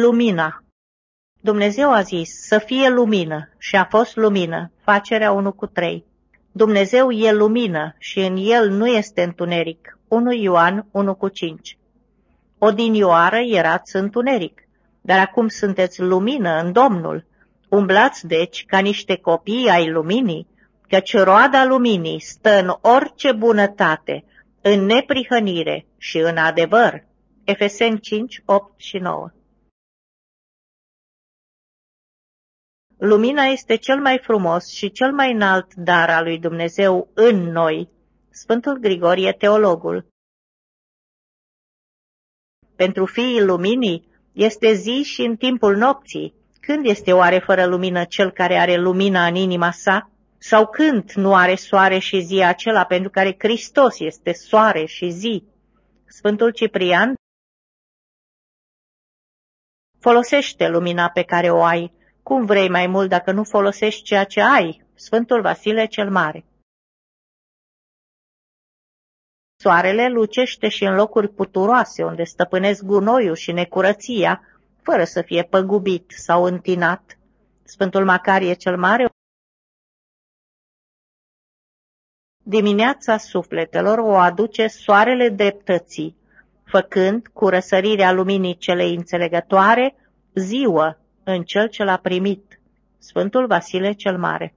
Lumina Dumnezeu a zis să fie lumină și a fost lumină, facerea 1 cu 3. Dumnezeu e lumină și în el nu este întuneric, 1 Ioan 1 cu 5. Odinioară erați întuneric, dar acum sunteți lumină în Domnul. Umblați deci ca niște copii ai luminii, căci roada luminii stă în orice bunătate, în neprihănire și în adevăr. Efeseni 5, 8 și 9 Lumina este cel mai frumos și cel mai înalt dar al lui Dumnezeu în noi. Sfântul Grigorie, teologul. Pentru fiii luminii este zi și în timpul nopții. Când este oare fără lumină cel care are lumina în inima sa? Sau când nu are soare și zi acela pentru care Hristos este soare și zi? Sfântul Ciprian Folosește lumina pe care o ai. Cum vrei mai mult dacă nu folosești ceea ce ai? Sfântul Vasile cel Mare Soarele lucește și în locuri puturoase, unde stăpânesc gunoiul și necurăția, fără să fie păgubit sau întinat. Sfântul Macarie cel Mare Dimineața sufletelor o aduce soarele dreptății, făcând, cu răsărirea luminii celei înțelegătoare, ziua în cel ce l-a primit. Sfântul Vasile cel Mare